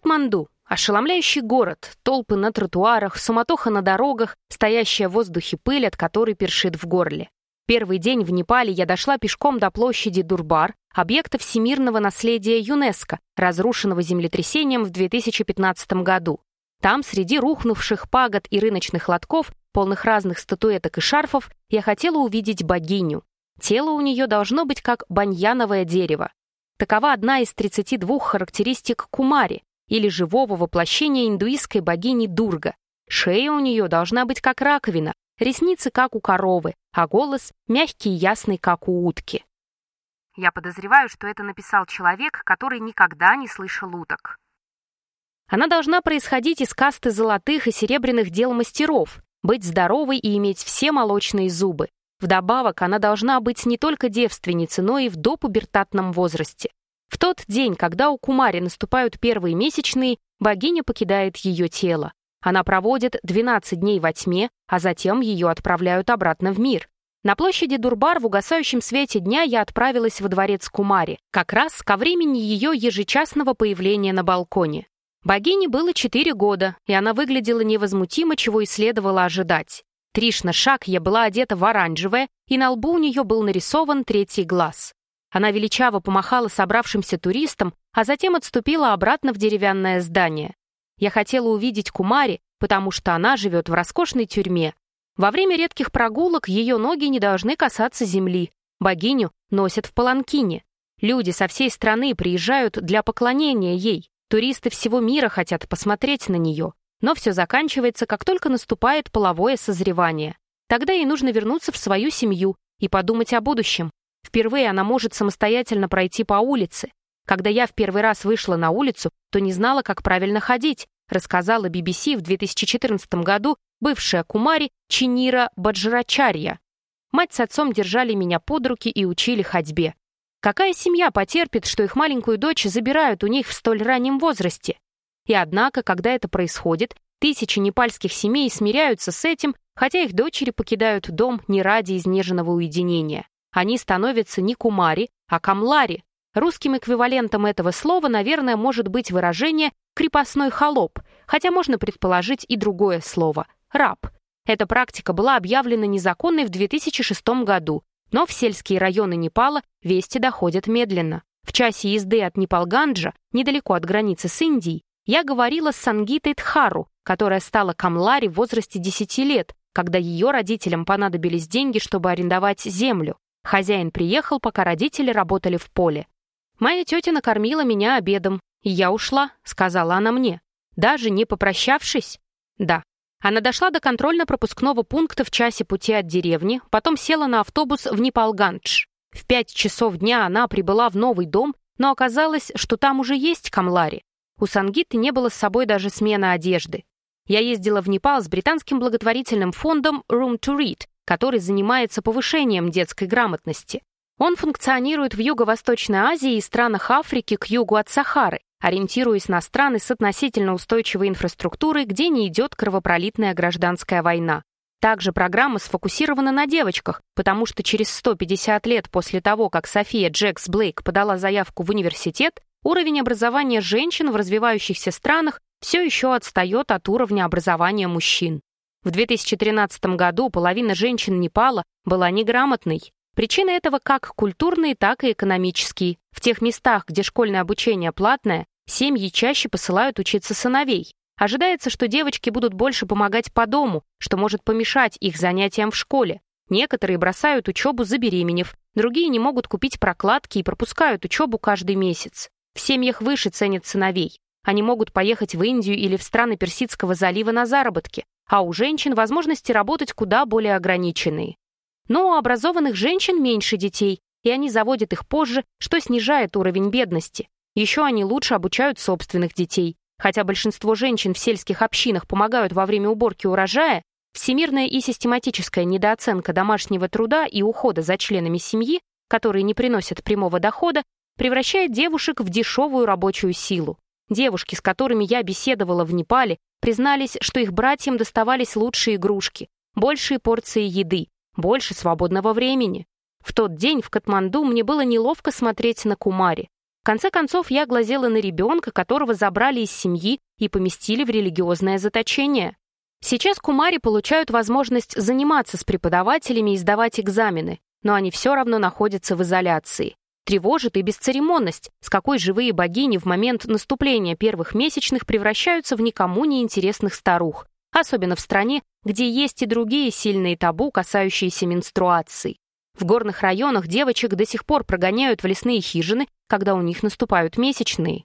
Катманду — ошеломляющий город, толпы на тротуарах, суматоха на дорогах, стоящая в воздухе пыль, от которой першит в горле. Первый день в Непале я дошла пешком до площади Дурбар, объекта всемирного наследия ЮНЕСКо, разрушенного землетрясением в 2015 году. Там, среди рухнувших пагод и рыночных лотков, полных разных статуэток и шарфов, я хотела увидеть богиню. Тело у нее должно быть как баньяновое дерево. Такова одна из 32 характеристик кумари, или живого воплощения индуистской богини Дурга. Шея у нее должна быть как раковина, ресницы как у коровы, а голос мягкий и ясный, как у утки. Я подозреваю, что это написал человек, который никогда не слышал уток. Она должна происходить из касты золотых и серебряных дел мастеров, быть здоровой и иметь все молочные зубы. Вдобавок, она должна быть не только девственницей, но и в допубертатном возрасте. В тот день, когда у Кумари наступают первые месячные, богиня покидает ее тело. Она проводит 12 дней во тьме, а затем ее отправляют обратно в мир. На площади Дурбар в угасающем свете дня я отправилась во дворец Кумари, как раз ко времени ее ежечасного появления на балконе. Богине было четыре года, и она выглядела невозмутимо, чего и следовало ожидать. Тришна я была одета в оранжевое, и на лбу у нее был нарисован третий глаз. Она величаво помахала собравшимся туристам, а затем отступила обратно в деревянное здание. Я хотела увидеть Кумари, потому что она живет в роскошной тюрьме. Во время редких прогулок ее ноги не должны касаться земли. Богиню носят в паланкине. Люди со всей страны приезжают для поклонения ей. Туристы всего мира хотят посмотреть на нее, но все заканчивается, как только наступает половое созревание. Тогда ей нужно вернуться в свою семью и подумать о будущем. Впервые она может самостоятельно пройти по улице. Когда я в первый раз вышла на улицу, то не знала, как правильно ходить, рассказала BBC в 2014 году бывшая Кумари Чинира Баджрачарья. Мать с отцом держали меня под руки и учили ходьбе. Какая семья потерпит, что их маленькую дочь забирают у них в столь раннем возрасте? И однако, когда это происходит, тысячи непальских семей смиряются с этим, хотя их дочери покидают дом не ради изнеженного уединения. Они становятся не кумари, а камлари. Русским эквивалентом этого слова, наверное, может быть выражение «крепостной холоп», хотя можно предположить и другое слово – «раб». Эта практика была объявлена незаконной в 2006 году, но в сельские районы Непала вести доходят медленно. В часе езды от Непалганджа, недалеко от границы с Индией, я говорила с Сангитой Тхару, которая стала камлари в возрасте 10 лет, когда ее родителям понадобились деньги, чтобы арендовать землю. Хозяин приехал, пока родители работали в поле. «Моя тетя накормила меня обедом, и я ушла», — сказала она мне. «Даже не попрощавшись?» «Да, она дошла до контрольно-пропускного пункта в часе пути от деревни, потом села на автобус в Непалгандж. В пять часов дня она прибыла в новый дом, но оказалось, что там уже есть Камлари. У Сангиты не было с собой даже смены одежды. Я ездила в Непал с британским благотворительным фондом Room to Read, который занимается повышением детской грамотности. Он функционирует в Юго-Восточной Азии и странах Африки к югу от Сахары ориентируясь на страны с относительно устойчивой инфраструктурой, где не идет кровопролитная гражданская война. Также программа сфокусирована на девочках, потому что через 150 лет после того, как София Джекс Блейк подала заявку в университет, уровень образования женщин в развивающихся странах все еще отстает от уровня образования мужчин. В 2013 году половина женщин Непала была неграмотной, Причины этого как культурные, так и экономические. В тех местах, где школьное обучение платное, семьи чаще посылают учиться сыновей. Ожидается, что девочки будут больше помогать по дому, что может помешать их занятиям в школе. Некоторые бросают учебу забеременев, другие не могут купить прокладки и пропускают учебу каждый месяц. В семьях выше ценят сыновей. Они могут поехать в Индию или в страны Персидского залива на заработки, а у женщин возможности работать куда более ограниченные. Но у образованных женщин меньше детей, и они заводят их позже, что снижает уровень бедности. Еще они лучше обучают собственных детей. Хотя большинство женщин в сельских общинах помогают во время уборки урожая, всемирная и систематическая недооценка домашнего труда и ухода за членами семьи, которые не приносят прямого дохода, превращает девушек в дешевую рабочую силу. Девушки, с которыми я беседовала в Непале, признались, что их братьям доставались лучшие игрушки, большие порции еды, больше свободного времени. В тот день в Катманду мне было неловко смотреть на Кумари. конце концов, я глазела на ребенка, которого забрали из семьи и поместили в религиозное заточение. Сейчас кумари получают возможность заниматься с преподавателями и сдавать экзамены, но они все равно находятся в изоляции. Тревожит и бесцеремонность, с какой живые богини в момент наступления первых месячных превращаются в никому не интересных старух, особенно в стране, где есть и другие сильные табу, касающиеся менструации. В горных районах девочек до сих пор прогоняют в лесные хижины, когда у них наступают месячные.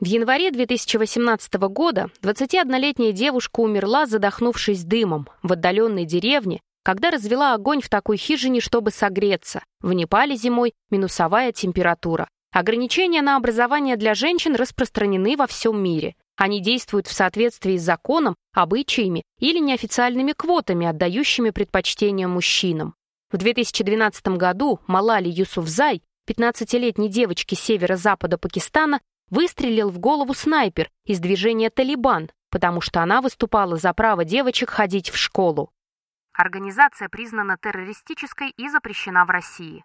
В январе 2018 года 21-летняя девушка умерла, задохнувшись дымом, в отдаленной деревне, когда развела огонь в такой хижине, чтобы согреться. В Непале зимой минусовая температура. Ограничения на образование для женщин распространены во всем мире. Они действуют в соответствии с законом, обычаями или неофициальными квотами, отдающими предпочтение мужчинам. В 2012 году Малали Юсуфзай, 15-летней девочке северо-запада Пакистана, выстрелил в голову снайпер из движения «Талибан», потому что она выступала за право девочек ходить в школу. Организация признана террористической и запрещена в России.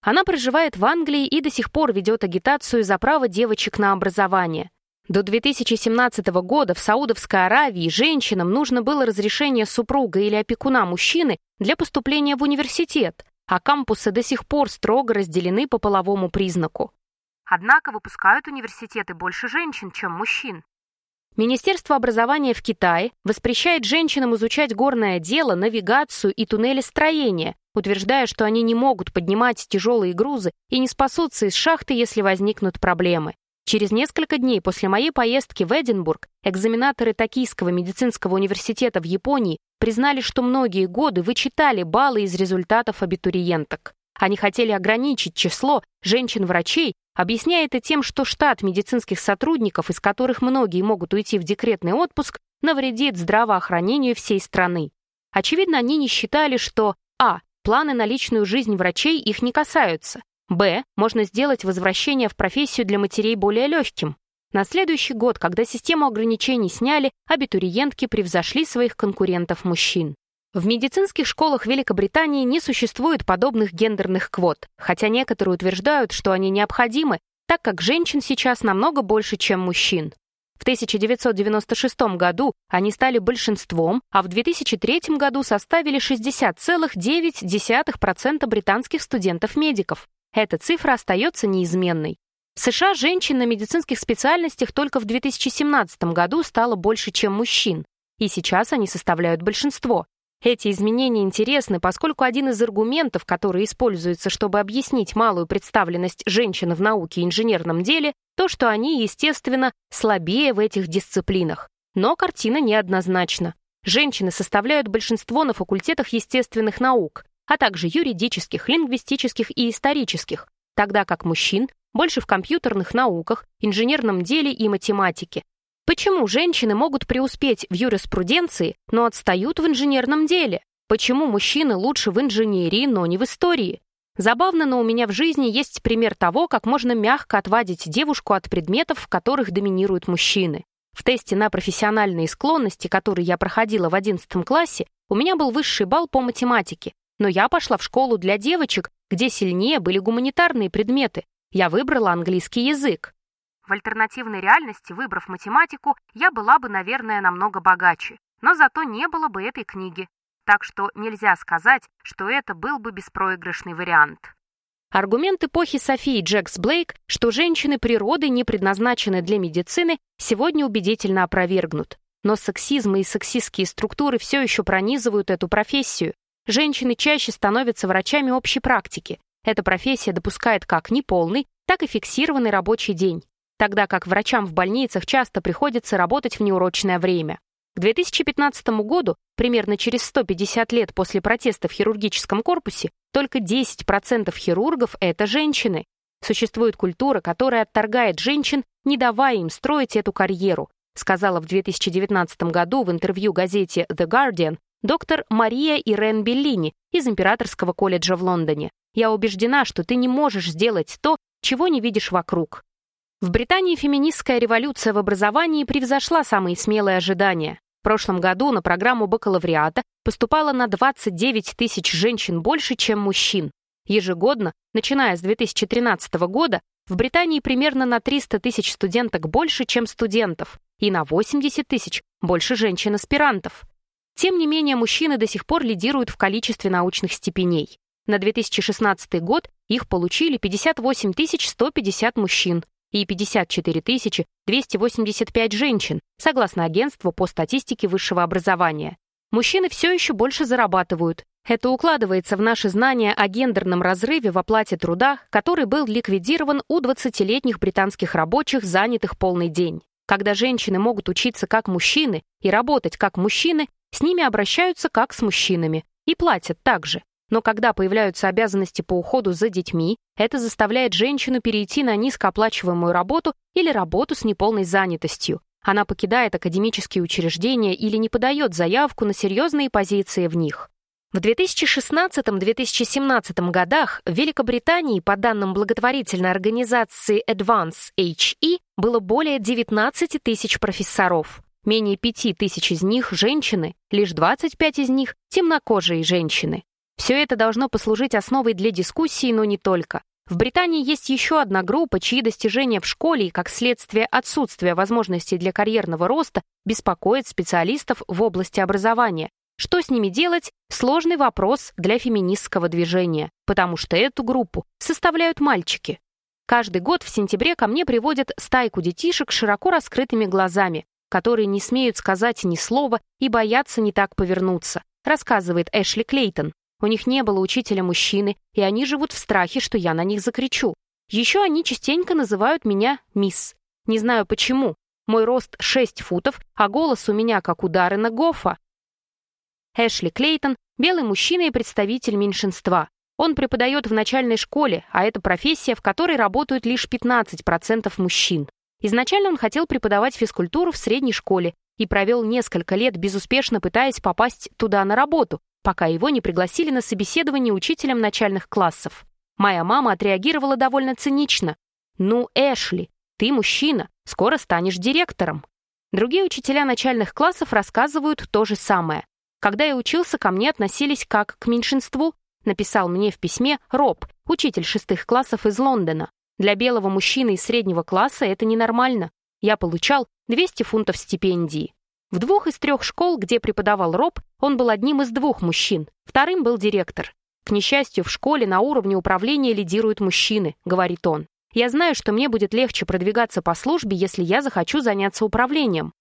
Она проживает в Англии и до сих пор ведет агитацию за право девочек на образование. До 2017 года в Саудовской Аравии женщинам нужно было разрешение супруга или опекуна мужчины для поступления в университет, а кампусы до сих пор строго разделены по половому признаку. Однако выпускают университеты больше женщин, чем мужчин. Министерство образования в Китае воспрещает женщинам изучать горное дело, навигацию и туннелестроение, утверждая, что они не могут поднимать тяжелые грузы и не спасутся из шахты, если возникнут проблемы. Через несколько дней после моей поездки в Эдинбург экзаменаторы Токийского медицинского университета в Японии признали, что многие годы вычитали баллы из результатов абитуриенток. Они хотели ограничить число женщин-врачей, объясняя это тем, что штат медицинских сотрудников, из которых многие могут уйти в декретный отпуск, навредит здравоохранению всей страны. Очевидно, они не считали, что а. Планы на личную жизнь врачей их не касаются. Б. Можно сделать возвращение в профессию для матерей более легким. На следующий год, когда систему ограничений сняли, абитуриентки превзошли своих конкурентов-мужчин. В медицинских школах Великобритании не существует подобных гендерных квот, хотя некоторые утверждают, что они необходимы, так как женщин сейчас намного больше, чем мужчин. В 1996 году они стали большинством, а в 2003 году составили 60,9% британских студентов-медиков. Эта цифра остается неизменной. В США женщин на медицинских специальностях только в 2017 году стало больше, чем мужчин, и сейчас они составляют большинство. Эти изменения интересны, поскольку один из аргументов, который используется, чтобы объяснить малую представленность женщин в науке и инженерном деле, то, что они, естественно, слабее в этих дисциплинах. Но картина неоднозначна. Женщины составляют большинство на факультетах естественных наук, а также юридических, лингвистических и исторических, тогда как мужчин больше в компьютерных науках, инженерном деле и математике, Почему женщины могут преуспеть в юриспруденции, но отстают в инженерном деле? Почему мужчины лучше в инженерии, но не в истории? Забавно, но у меня в жизни есть пример того, как можно мягко отвадить девушку от предметов, в которых доминируют мужчины. В тесте на профессиональные склонности, который я проходила в 11 классе, у меня был высший балл по математике, но я пошла в школу для девочек, где сильнее были гуманитарные предметы. Я выбрала английский язык. В альтернативной реальности, выбрав математику, я была бы, наверное, намного богаче. Но зато не было бы этой книги. Так что нельзя сказать, что это был бы беспроигрышный вариант. Аргумент эпохи Софии Джекс Блейк, что женщины природы не предназначены для медицины, сегодня убедительно опровергнут. Но сексизм и сексистские структуры все еще пронизывают эту профессию. Женщины чаще становятся врачами общей практики. Эта профессия допускает как неполный, так и фиксированный рабочий день тогда как врачам в больницах часто приходится работать в неурочное время. К 2015 году, примерно через 150 лет после протеста в хирургическом корпусе, только 10% хирургов – это женщины. Существует культура, которая отторгает женщин, не давая им строить эту карьеру, сказала в 2019 году в интервью газете The Guardian доктор Мария Ирен Беллини из Императорского колледжа в Лондоне. «Я убеждена, что ты не можешь сделать то, чего не видишь вокруг. В Британии феминистская революция в образовании превзошла самые смелые ожидания. В прошлом году на программу бакалавриата поступало на 29 тысяч женщин больше, чем мужчин. Ежегодно, начиная с 2013 года, в Британии примерно на 300 тысяч студенток больше, чем студентов, и на 80 тысяч больше женщин-аспирантов. Тем не менее, мужчины до сих пор лидируют в количестве научных степеней. На 2016 год их получили 58 150 мужчин и 54 285 женщин, согласно агентству по статистике высшего образования. Мужчины все еще больше зарабатывают. Это укладывается в наши знания о гендерном разрыве в оплате труда, который был ликвидирован у 20-летних британских рабочих, занятых полный день. Когда женщины могут учиться как мужчины и работать как мужчины, с ними обращаются как с мужчинами и платят так же. Но когда появляются обязанности по уходу за детьми, это заставляет женщину перейти на низкооплачиваемую работу или работу с неполной занятостью. Она покидает академические учреждения или не подает заявку на серьезные позиции в них. В 2016-2017 годах в Великобритании, по данным благотворительной организации Advance HE, было более 19 тысяч профессоров. Менее 5 тысяч из них – женщины, лишь 25 из них – темнокожие женщины. Все это должно послужить основой для дискуссии, но не только. В Британии есть еще одна группа, чьи достижения в школе и, как следствие отсутствия возможностей для карьерного роста, беспокоят специалистов в области образования. Что с ними делать – сложный вопрос для феминистского движения, потому что эту группу составляют мальчики. Каждый год в сентябре ко мне приводят стайку детишек широко раскрытыми глазами, которые не смеют сказать ни слова и боятся не так повернуться, рассказывает Эшли Клейтон. У них не было учителя-мужчины, и они живут в страхе, что я на них закричу. Еще они частенько называют меня «мисс». Не знаю почему. Мой рост 6 футов, а голос у меня как у Даррена Гоффа. Эшли Клейтон — белый мужчина и представитель меньшинства. Он преподает в начальной школе, а это профессия, в которой работают лишь 15% мужчин. Изначально он хотел преподавать физкультуру в средней школе и провел несколько лет, безуспешно пытаясь попасть туда на работу, пока его не пригласили на собеседование учителем начальных классов. Моя мама отреагировала довольно цинично. «Ну, Эшли, ты мужчина, скоро станешь директором». Другие учителя начальных классов рассказывают то же самое. Когда я учился, ко мне относились как к меньшинству, написал мне в письме Роб, учитель шестых классов из Лондона. Для белого мужчины из среднего класса это ненормально. Я получал 200 фунтов стипендии. В двух из трех школ, где преподавал Роб, он был одним из двух мужчин, вторым был директор. К несчастью, в школе на уровне управления лидируют мужчины, говорит он. Я знаю, что мне будет легче продвигаться по службе, если я захочу заняться управлением.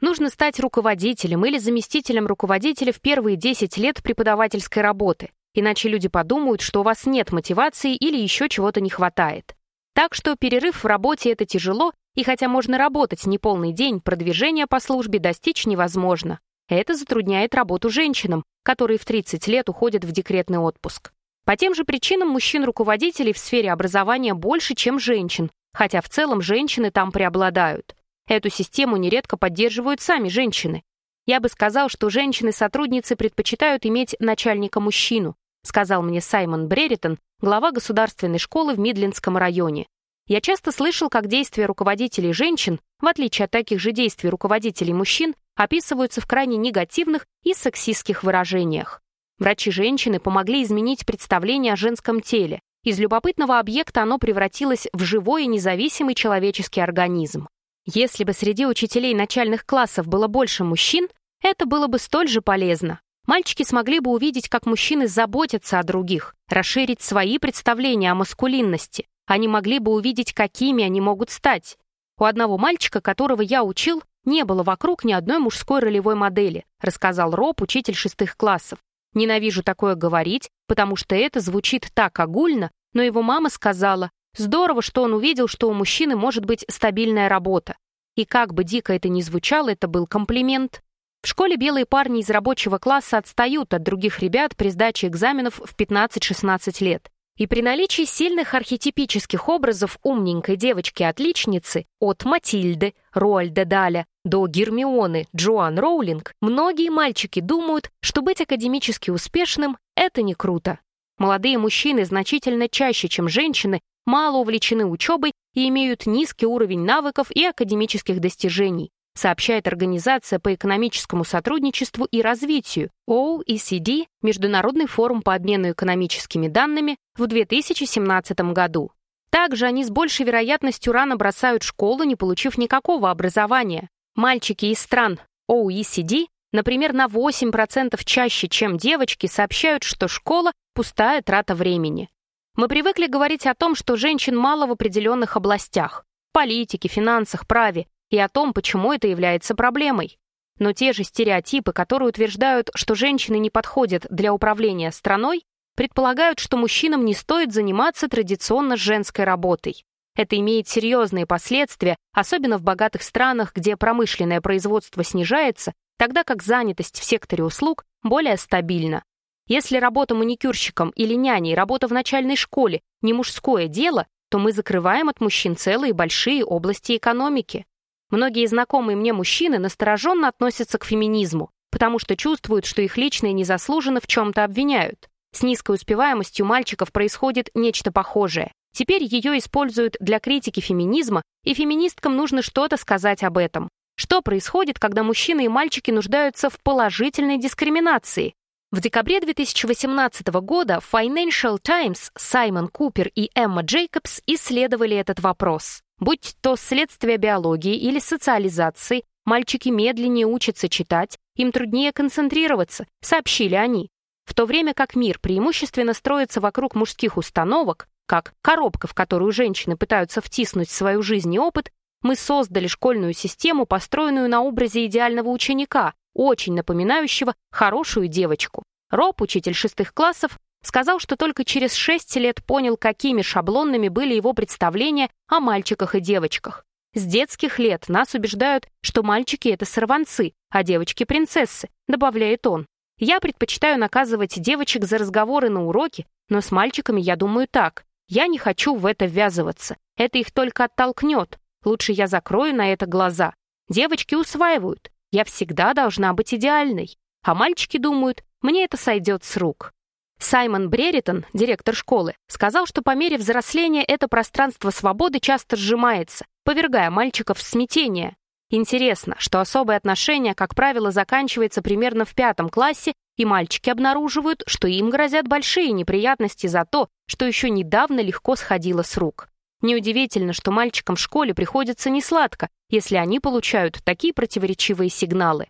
Нужно стать руководителем или заместителем руководителя в первые 10 лет преподавательской работы, иначе люди подумают, что у вас нет мотивации или еще чего-то не хватает. Так что перерыв в работе — это тяжело, и хотя можно работать не полный день, продвижение по службе достичь невозможно. Это затрудняет работу женщинам, которые в 30 лет уходят в декретный отпуск. По тем же причинам мужчин-руководителей в сфере образования больше, чем женщин, хотя в целом женщины там преобладают. Эту систему нередко поддерживают сами женщины. Я бы сказал, что женщины-сотрудницы предпочитают иметь начальника-мужчину, сказал мне Саймон Бреритон, глава государственной школы в Мидлендском районе. Я часто слышал, как действия руководителей женщин, в отличие от таких же действий руководителей мужчин, описываются в крайне негативных и сексистских выражениях. Врачи-женщины помогли изменить представление о женском теле. Из любопытного объекта оно превратилось в живой и независимый человеческий организм. Если бы среди учителей начальных классов было больше мужчин, это было бы столь же полезно. Мальчики смогли бы увидеть, как мужчины заботятся о других, расширить свои представления о маскулинности. Они могли бы увидеть, какими они могут стать. У одного мальчика, которого я учил, не было вокруг ни одной мужской ролевой модели, рассказал Роб, учитель шестых классов. Ненавижу такое говорить, потому что это звучит так огульно, но его мама сказала, Здорово, что он увидел, что у мужчины может быть стабильная работа. И как бы дико это ни звучало, это был комплимент. В школе белые парни из рабочего класса отстают от других ребят при сдаче экзаменов в 15-16 лет. И при наличии сильных архетипических образов умненькой девочки-отличницы от Матильды, Роальда Даля до Гермионы, Джоан Роулинг, многие мальчики думают, что быть академически успешным — это не круто. Молодые мужчины значительно чаще, чем женщины, мало увлечены учебой и имеют низкий уровень навыков и академических достижений. Сообщает Организация по экономическому сотрудничеству и развитию OECD, Международный форум по обмену экономическими данными, в 2017 году. Также они с большей вероятностью рано бросают школу, не получив никакого образования. Мальчики из стран OECD, например, на 8% чаще, чем девочки, сообщают, что школа – пустая трата времени. Мы привыкли говорить о том, что женщин мало в определенных областях – политике, финансах, праве, и о том, почему это является проблемой. Но те же стереотипы, которые утверждают, что женщины не подходят для управления страной, предполагают, что мужчинам не стоит заниматься традиционно женской работой. Это имеет серьезные последствия, особенно в богатых странах, где промышленное производство снижается, тогда как занятость в секторе услуг более стабильна. Если работа маникюрщиком или няней, работа в начальной школе не мужское дело, то мы закрываем от мужчин целые большие области экономики. Многие знакомые мне мужчины настороженно относятся к феминизму, потому что чувствуют, что их личные незаслуженно в чем-то обвиняют. С низкой успеваемостью мальчиков происходит нечто похожее. Теперь ее используют для критики феминизма, и феминисткам нужно что-то сказать об этом. Что происходит, когда мужчины и мальчики нуждаются в положительной дискриминации? В декабре 2018 года Financial Times Саймон Купер и Эмма Джейкобс исследовали этот вопрос. Будь то следствие биологии или социализации, мальчики медленнее учатся читать, им труднее концентрироваться, сообщили они. В то время как мир преимущественно строится вокруг мужских установок, как коробка, в которую женщины пытаются втиснуть свою жизнь и опыт, мы создали школьную систему, построенную на образе идеального ученика, очень напоминающего хорошую девочку. Роб, учитель шестых классов, сказал, что только через шесть лет понял, какими шаблонными были его представления о мальчиках и девочках. С детских лет нас убеждают, что мальчики — это сорванцы, а девочки — принцессы, добавляет он. Я предпочитаю наказывать девочек за разговоры на уроке, но с мальчиками я думаю так. Я не хочу в это ввязываться. Это их только оттолкнет. Лучше я закрою на это глаза. Девочки усваивают. Я всегда должна быть идеальной. А мальчики думают, мне это сойдет с рук. Саймон Бреритон, директор школы, сказал, что по мере взросления это пространство свободы часто сжимается, повергая мальчиков в смятение. Интересно, что особое отношение, как правило, заканчивается примерно в пятом классе, и мальчики обнаруживают, что им грозят большие неприятности за то, что еще недавно легко сходило с рук. Неудивительно, что мальчикам в школе приходится несладко, если они получают такие противоречивые сигналы.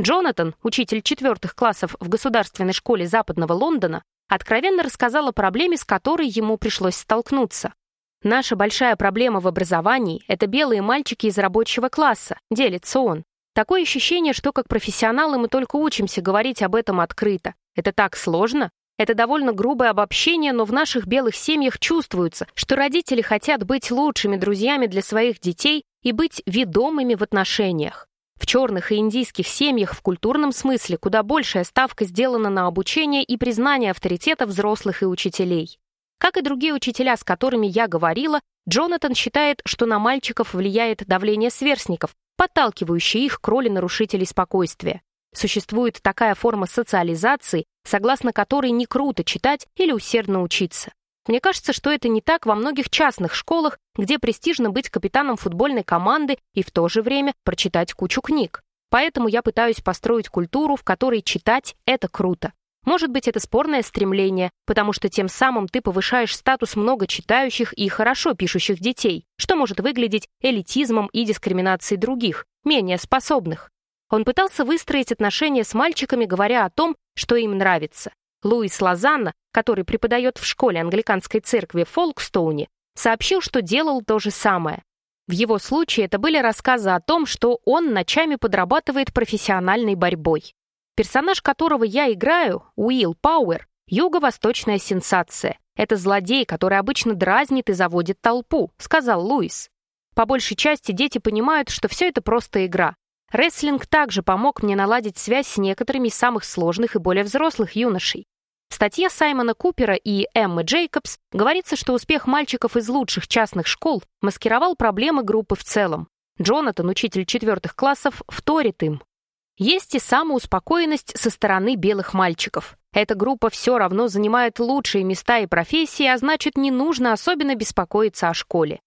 Джонатан, учитель четвертых классов в государственной школе Западного Лондона, откровенно рассказал о проблеме, с которой ему пришлось столкнуться. «Наша большая проблема в образовании — это белые мальчики из рабочего класса», — делится он. Такое ощущение, что как профессионалы мы только учимся говорить об этом открыто. Это так сложно. Это довольно грубое обобщение, но в наших белых семьях чувствуется, что родители хотят быть лучшими друзьями для своих детей и быть ведомыми в отношениях. В черных и индийских семьях в культурном смысле куда большая ставка сделана на обучение и признание авторитета взрослых и учителей. Как и другие учителя, с которыми я говорила, Джонатан считает, что на мальчиков влияет давление сверстников, подталкивающее их к роли нарушителей спокойствия. Существует такая форма социализации, согласно которой не круто читать или усердно учиться. Мне кажется, что это не так во многих частных школах, где престижно быть капитаном футбольной команды и в то же время прочитать кучу книг. Поэтому я пытаюсь построить культуру, в которой читать — это круто. Может быть, это спорное стремление, потому что тем самым ты повышаешь статус много читающих и хорошо пишущих детей, что может выглядеть элитизмом и дискриминацией других, менее способных. Он пытался выстроить отношения с мальчиками, говоря о том, что им нравится. Луис Лозанна, который преподает в школе англиканской церкви Фолкстоуне, сообщил, что делал то же самое. В его случае это были рассказы о том, что он ночами подрабатывает профессиональной борьбой. Персонаж, которого я играю, Уилл Пауэр, юго-восточная сенсация. Это злодей, который обычно дразнит и заводит толпу, сказал Луис. По большей части дети понимают, что все это просто игра. Рестлинг также помог мне наладить связь с некоторыми из самых сложных и более взрослых юношей. В статье Саймона Купера и Эммы Джейкобс говорится, что успех мальчиков из лучших частных школ маскировал проблемы группы в целом. Джонатан, учитель четвертых классов, вторит им. Есть и самоуспокоенность со стороны белых мальчиков. Эта группа все равно занимает лучшие места и профессии, а значит, не нужно особенно беспокоиться о школе.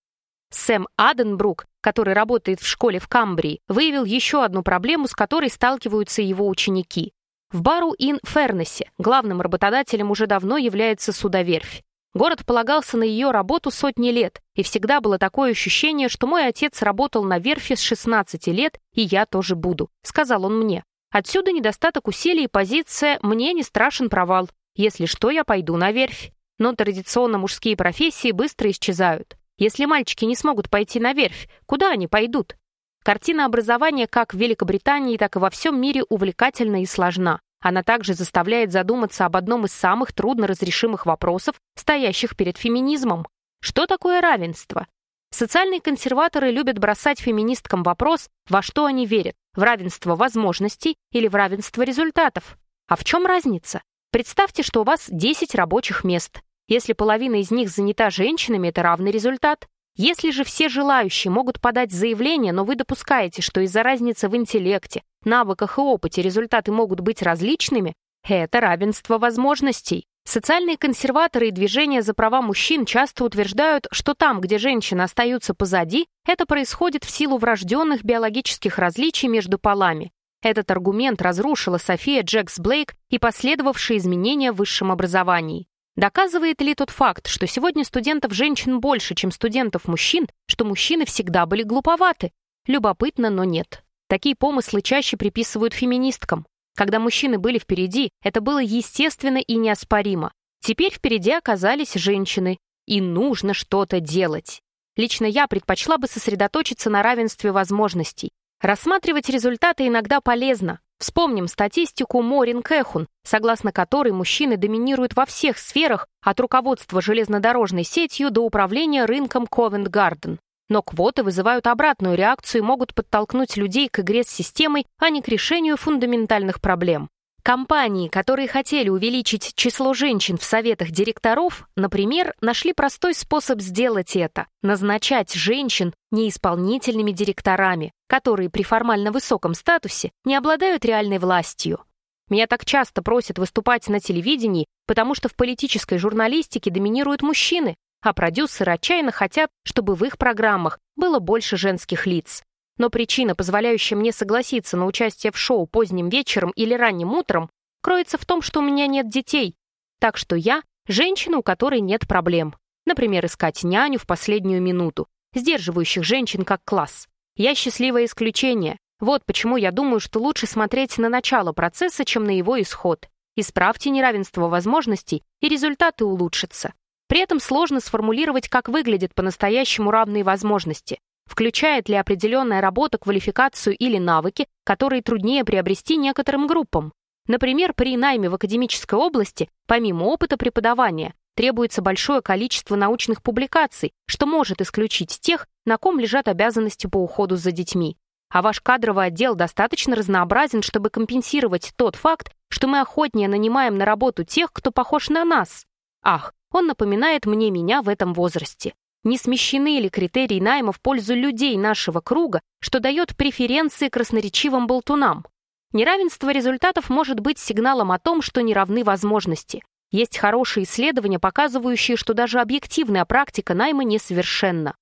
Сэм Аденбрук, который работает в школе в Камбрии, выявил еще одну проблему, с которой сталкиваются его ученики. В Бару Ин Фернесе главным работодателем уже давно является судоверфь. Город полагался на ее работу сотни лет, и всегда было такое ощущение, что мой отец работал на верфи с 16 лет, и я тоже буду, сказал он мне. Отсюда недостаток усилий и позиция «мне не страшен провал». Если что, я пойду на верфь. Но традиционно мужские профессии быстро исчезают. Если мальчики не смогут пойти на верфь, куда они пойдут? Картина образования как в Великобритании, так и во всем мире увлекательна и сложна. Она также заставляет задуматься об одном из самых трудно разрешимых вопросов, стоящих перед феминизмом. Что такое равенство? Социальные консерваторы любят бросать феминисткам вопрос, во что они верят, в равенство возможностей или в равенство результатов. А в чем разница? Представьте, что у вас 10 рабочих мест. Если половина из них занята женщинами, это равный результат. Если же все желающие могут подать заявление, но вы допускаете, что из-за разницы в интеллекте, навыках и опыте результаты могут быть различными, это равенство возможностей. Социальные консерваторы и движения за права мужчин часто утверждают, что там, где женщины остаются позади, это происходит в силу врожденных биологических различий между полами. Этот аргумент разрушила София Джекс Блейк и последовавшие изменения в высшем образовании. Доказывает ли тот факт, что сегодня студентов женщин больше, чем студентов мужчин, что мужчины всегда были глуповаты? Любопытно, но нет. Такие помыслы чаще приписывают феминисткам. Когда мужчины были впереди, это было естественно и неоспоримо. Теперь впереди оказались женщины, и нужно что-то делать. Лично я предпочла бы сосредоточиться на равенстве возможностей. Рассматривать результаты иногда полезно, Вспомним статистику Морин Кэхун, согласно которой мужчины доминируют во всех сферах, от руководства железнодорожной сетью до управления рынком Ковент-Гарден. Но квоты вызывают обратную реакцию и могут подтолкнуть людей к игре с системой, а не к решению фундаментальных проблем. Компании, которые хотели увеличить число женщин в советах директоров, например, нашли простой способ сделать это – назначать женщин неисполнительными директорами, которые при формально высоком статусе не обладают реальной властью. Меня так часто просят выступать на телевидении, потому что в политической журналистике доминируют мужчины, а продюсеры отчаянно хотят, чтобы в их программах было больше женских лиц. Но причина, позволяющая мне согласиться на участие в шоу поздним вечером или ранним утром, кроется в том, что у меня нет детей. Так что я – женщина, у которой нет проблем. Например, искать няню в последнюю минуту, сдерживающих женщин как класс. Я счастливое исключение. Вот почему я думаю, что лучше смотреть на начало процесса, чем на его исход. Исправьте неравенство возможностей, и результаты улучшатся. При этом сложно сформулировать, как выглядят по-настоящему равные возможности. Включает ли определенная работа квалификацию или навыки, которые труднее приобрести некоторым группам? Например, при найме в академической области, помимо опыта преподавания, требуется большое количество научных публикаций, что может исключить тех, на ком лежат обязанности по уходу за детьми. А ваш кадровый отдел достаточно разнообразен, чтобы компенсировать тот факт, что мы охотнее нанимаем на работу тех, кто похож на нас. Ах, он напоминает мне меня в этом возрасте. Не смещены ли критерии найма в пользу людей нашего круга, что дает преференции красноречивым болтунам? Неравенство результатов может быть сигналом о том, что не равны возможности. Есть хорошие исследования, показывающие, что даже объективная практика найма несовершенна.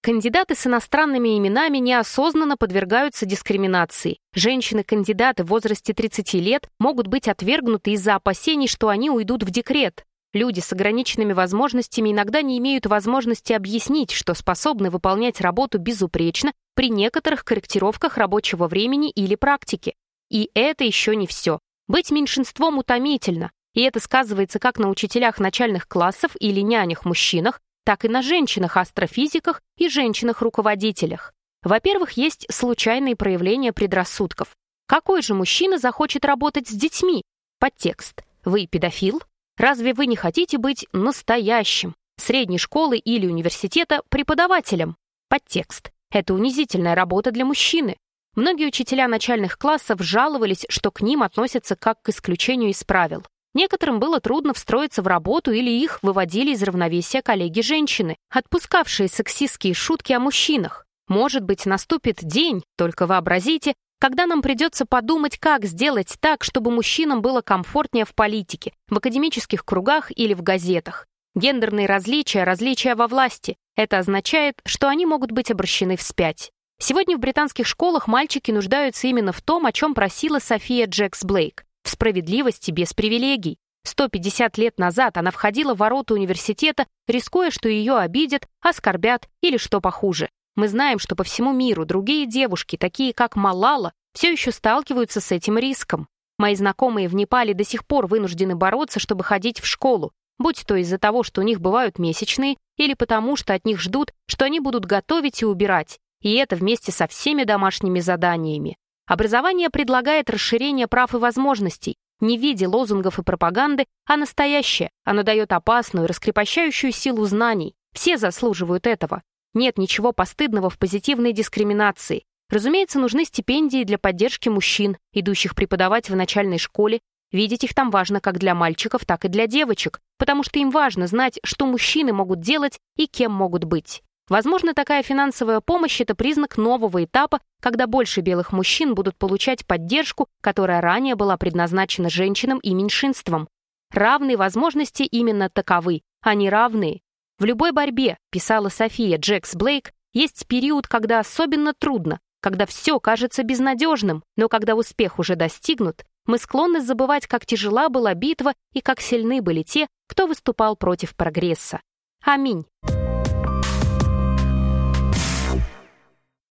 Кандидаты с иностранными именами неосознанно подвергаются дискриминации. Женщины-кандидаты в возрасте 30 лет могут быть отвергнуты из-за опасений, что они уйдут в декрет. Люди с ограниченными возможностями иногда не имеют возможности объяснить, что способны выполнять работу безупречно при некоторых корректировках рабочего времени или практики. И это еще не все. Быть меньшинством утомительно, и это сказывается как на учителях начальных классов или нянях-мужчинах, так и на женщинах-астрофизиках и женщинах-руководителях. Во-первых, есть случайные проявления предрассудков. Какой же мужчина захочет работать с детьми? Подтекст. Вы педофил? Разве вы не хотите быть настоящим, средней школы или университета преподавателем? Подтекст. Это унизительная работа для мужчины. Многие учителя начальных классов жаловались, что к ним относятся как к исключению из правил. Некоторым было трудно встроиться в работу или их выводили из равновесия коллеги-женщины, отпускавшие сексистские шутки о мужчинах. Может быть, наступит день, только вообразите, когда нам придется подумать, как сделать так, чтобы мужчинам было комфортнее в политике, в академических кругах или в газетах. Гендерные различия, различия во власти. Это означает, что они могут быть обращены вспять. Сегодня в британских школах мальчики нуждаются именно в том, о чем просила София Джекс Блейк – в справедливости без привилегий. 150 лет назад она входила в ворота университета, рискуя, что ее обидят, оскорбят или что похуже. Мы знаем, что по всему миру другие девушки, такие как Малала, все еще сталкиваются с этим риском. Мои знакомые в Непале до сих пор вынуждены бороться, чтобы ходить в школу, будь то из-за того, что у них бывают месячные, или потому, что от них ждут, что они будут готовить и убирать, и это вместе со всеми домашними заданиями. Образование предлагает расширение прав и возможностей, не в виде лозунгов и пропаганды, а настоящее. Оно дает опасную, раскрепощающую силу знаний. Все заслуживают этого. Нет ничего постыдного в позитивной дискриминации. Разумеется, нужны стипендии для поддержки мужчин, идущих преподавать в начальной школе. Видеть их там важно как для мальчиков, так и для девочек, потому что им важно знать, что мужчины могут делать и кем могут быть. Возможно, такая финансовая помощь – это признак нового этапа, когда больше белых мужчин будут получать поддержку, которая ранее была предназначена женщинам и меньшинствам. Равные возможности именно таковы, они равные. В любой борьбе, писала София Джекс Блейк, есть период, когда особенно трудно, когда все кажется безнадежным, но когда успех уже достигнут, мы склонны забывать, как тяжела была битва и как сильны были те, кто выступал против прогресса. Аминь.